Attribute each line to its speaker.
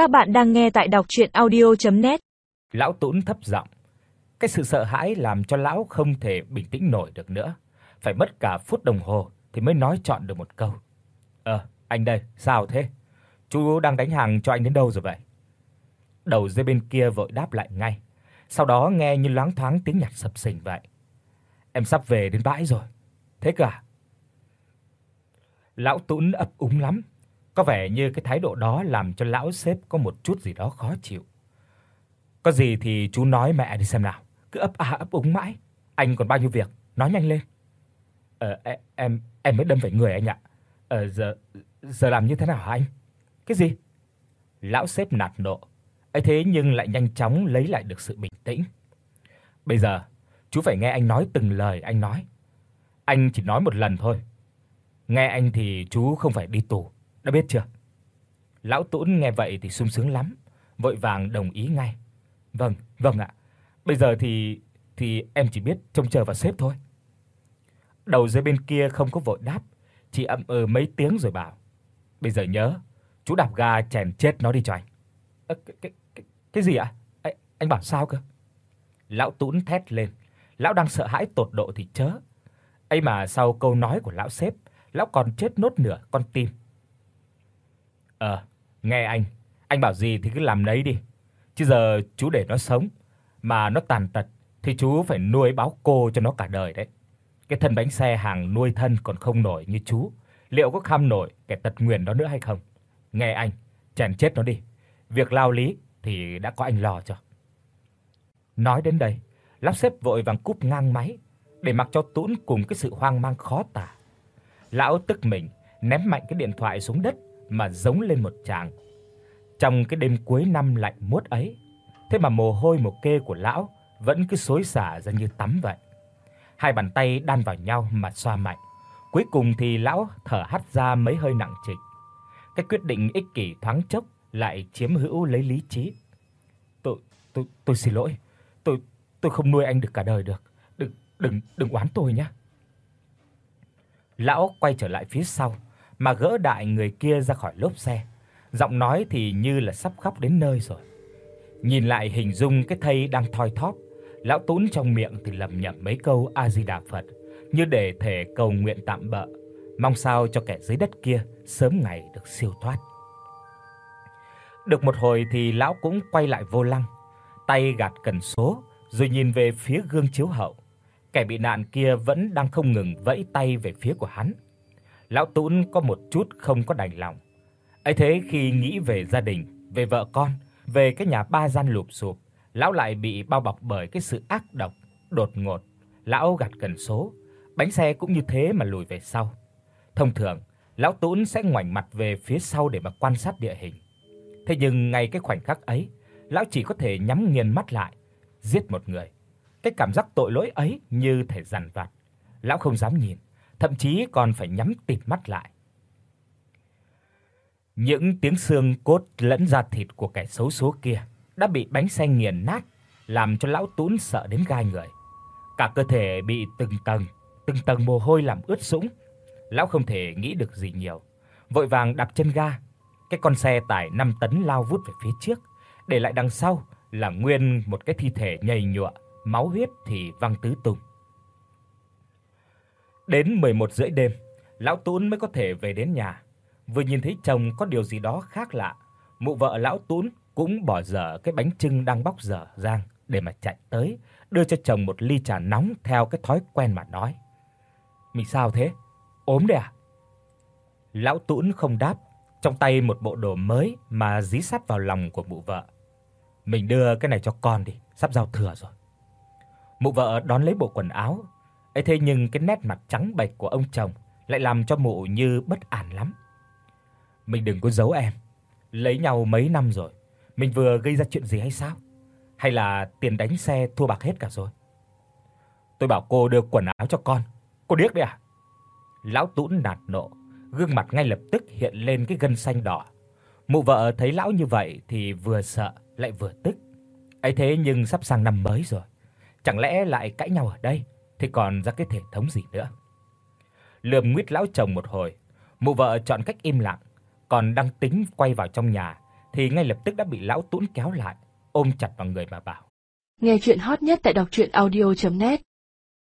Speaker 1: Các bạn đang nghe tại đọc audio net
Speaker 2: Lão Tún thấp giọng. Cái sự sợ hãi làm cho lão không thể bình tĩnh nổi được nữa, phải mất cả phút đồng hồ thì mới nói chọn được một câu. "Ờ, anh đây, sao thế? Chú đang đánh hàng cho anh đến đâu rồi vậy?" Đầu dây bên kia vội đáp lại ngay. Sau đó nghe như loáng thoáng tiếng nhạc sập sình vậy. "Em sắp về đến bãi rồi." "Thế cả?" Lão Tún ấp úng lắm, có vẻ như cái thái độ đó làm cho lão sếp có một chút gì đó khó chịu. Có gì thì chú nói mẹ đi xem nào, cứ ấp a ấp úng mãi, anh còn bao nhiêu việc, nói nhanh lên. Ờ em em mới đâm phải người anh ạ. Ờ giờ giờ làm như thế nào hả anh? Cái gì? Lão sếp nạt nộ. Ấy thế nhưng lại nhanh chóng lấy lại được sự bình tĩnh. Bây giờ, chú phải nghe anh nói từng lời anh nói. Anh chỉ nói một lần thôi. Nghe anh thì chú không phải đi tù, đã biết chưa? Lão Tốn nghe vậy thì sung sướng lắm, vội vàng đồng ý ngay. Vâng, vâng ạ. Bây giờ thì thì em chỉ biết trông chờ vào sếp thôi. Đầu dây bên kia không có vội đáp, chỉ ậm ừ mấy tiếng rồi bảo: "Bây giờ nhớ, chú đạp ga chèn chết nó đi cho anh." Ơ cái cái cái, cái gì ạ? Anh, anh bảo sao cơ? Lão Tún thét lên, lão đang sợ hãi tột độ thì chớ. Ấy mà sau câu nói của lão sếp, lão còn chết nốt nửa con tim. Ờ, nghe anh, anh bảo gì thì cứ làm nấy đi. Chứ giờ chú để nó sống mà nó tàn tật thì chú phải nuôi báo cô cho nó cả đời đấy. Cái thân bánh xe hàng nuôi thân còn không nổi như chú, liệu có kham nổi cái tật nguyền đó nữa hay không? Nghe anh, chèn chết nó đi. Việc lao lý thì đã có anh lo cho. Nói đến đây, lắp xếp vội vàng cúp ngang máy để mặc cho Tún cùng cái sự hoang mang khó tả. Lão tức mình, ném mạnh cái điện thoại xuống đất mà giống lên một tràng. Trong cái đêm cuối năm lạnh muốt ấy, thế mà mồ hôi một kê của lão vẫn cứ xối xả ra như tắm vậy. Hai bàn tay đan vào nhau mà xoa mạnh. Cuối cùng thì lão thở hắt ra mấy hơi nặng trịch. Cái quyết định ích kỷ thoáng chốc lại chiếm hữu lấy lý trí. Tôi tôi tôi xin lỗi. Tôi tôi không nuôi anh được cả đời được. Đừng đừng đừng oán tôi nhé. Lão quay trở lại phía sau, mà gỡ đại người kia ra khỏi lốp xe. Giọng nói thì như là sắp khóc đến nơi rồi. Nhìn lại hình dung cái thây đang thoi thóp, lão Tún trong miệng thì lẩm nhẩm mấy câu A Di Đà Phật, như để thể cầu nguyện tạm bợ, mong sao cho kẻ dưới đất kia sớm ngày được siêu thoát. Được một hồi thì lão cũng quay lại vô lăng, tay gạt cần số rồi nhìn về phía gương chiếu hậu. Kẻ bị nạn kia vẫn đang không ngừng vẫy tay về phía của hắn. Lão Tún có một chút không có đành lòng. Ấy thế khi nghĩ về gia đình, về vợ con, về cái nhà ba gian lụp xụp, lão lại bị bao bọc bởi cái sự ác độc, đột ngột. Lão gạt cần số, bánh xe cũng như thế mà lùi về sau. Thông thường, lão Tún sẽ ngoảnh mặt về phía sau để mà quan sát địa hình. Thế nhưng ngay cái khoảnh khắc ấy, lão chỉ có thể nhắm nghiền mắt lại, giết một người. Cái cảm giác tội lỗi ấy như thể dằn vặt, lão không dám nhìn, thậm chí còn phải nhắm tịt mắt lại. Những tiếng xương cốt lẫn da thịt của kẻ xấu số kia đã bị bánh xe nghiền nát, làm cho lão Tún sợ đến gai người. Cả cơ thể bị từng tầng, từng tầng mồ hôi làm ướt sũng. Lão không thể nghĩ được gì nhiều, vội vàng đạp chân ga. Cái con xe tải 5 tấn lao vút về phía trước, để lại đằng sau là nguyên một cái thi thể nhầy nhụa, máu huyết thì văng tứ tung. Đến 11 rưỡi đêm, lão Tún mới có thể về đến nhà. Vừa nhìn thấy chồng có điều gì đó khác lạ, mụ vợ lão Tún cũng bỏ dở cái bánh trưng đang bóc dở rang để mà chạy tới, đưa cho chồng một ly trà nóng theo cái thói quen mà nói. "Mình sao thế? Ốm đấy à?" Lão Tún không đáp, trong tay một bộ đồ mới mà dí sát vào lòng của mụ vợ. "Mình đưa cái này cho con đi, sắp giao thừa rồi." Mụ vợ đón lấy bộ quần áo, ấy thế nhưng cái nét mặt trắng bệch của ông chồng lại làm cho mụ như bất an lắm. Mình đừng có giấu em, lấy nhau mấy năm rồi, mình vừa gây ra chuyện gì hay sao? Hay là tiền đánh xe thua bạc hết cả rồi? Tôi bảo cô đưa quần áo cho con, cô điếc đấy à? Lão Tún nạt nộ, gương mặt ngay lập tức hiện lên cái gân xanh đỏ. Mụ vợ thấy lão như vậy thì vừa sợ lại vừa tức. Ấy thế nhưng sắp sang năm mới rồi, chẳng lẽ lại cãi nhau ở đây thì còn ra cái thể thống gì nữa. Lườm nguyết lão chồng một hồi, mụ vợ chọn cách im lặng, còn đang tính quay vào trong nhà thì ngay lập tức đã bị lão Tún kéo lại, ôm chặt vào người mà bảo:
Speaker 3: Nghe truyện hot nhất tại doctruyenaudio.net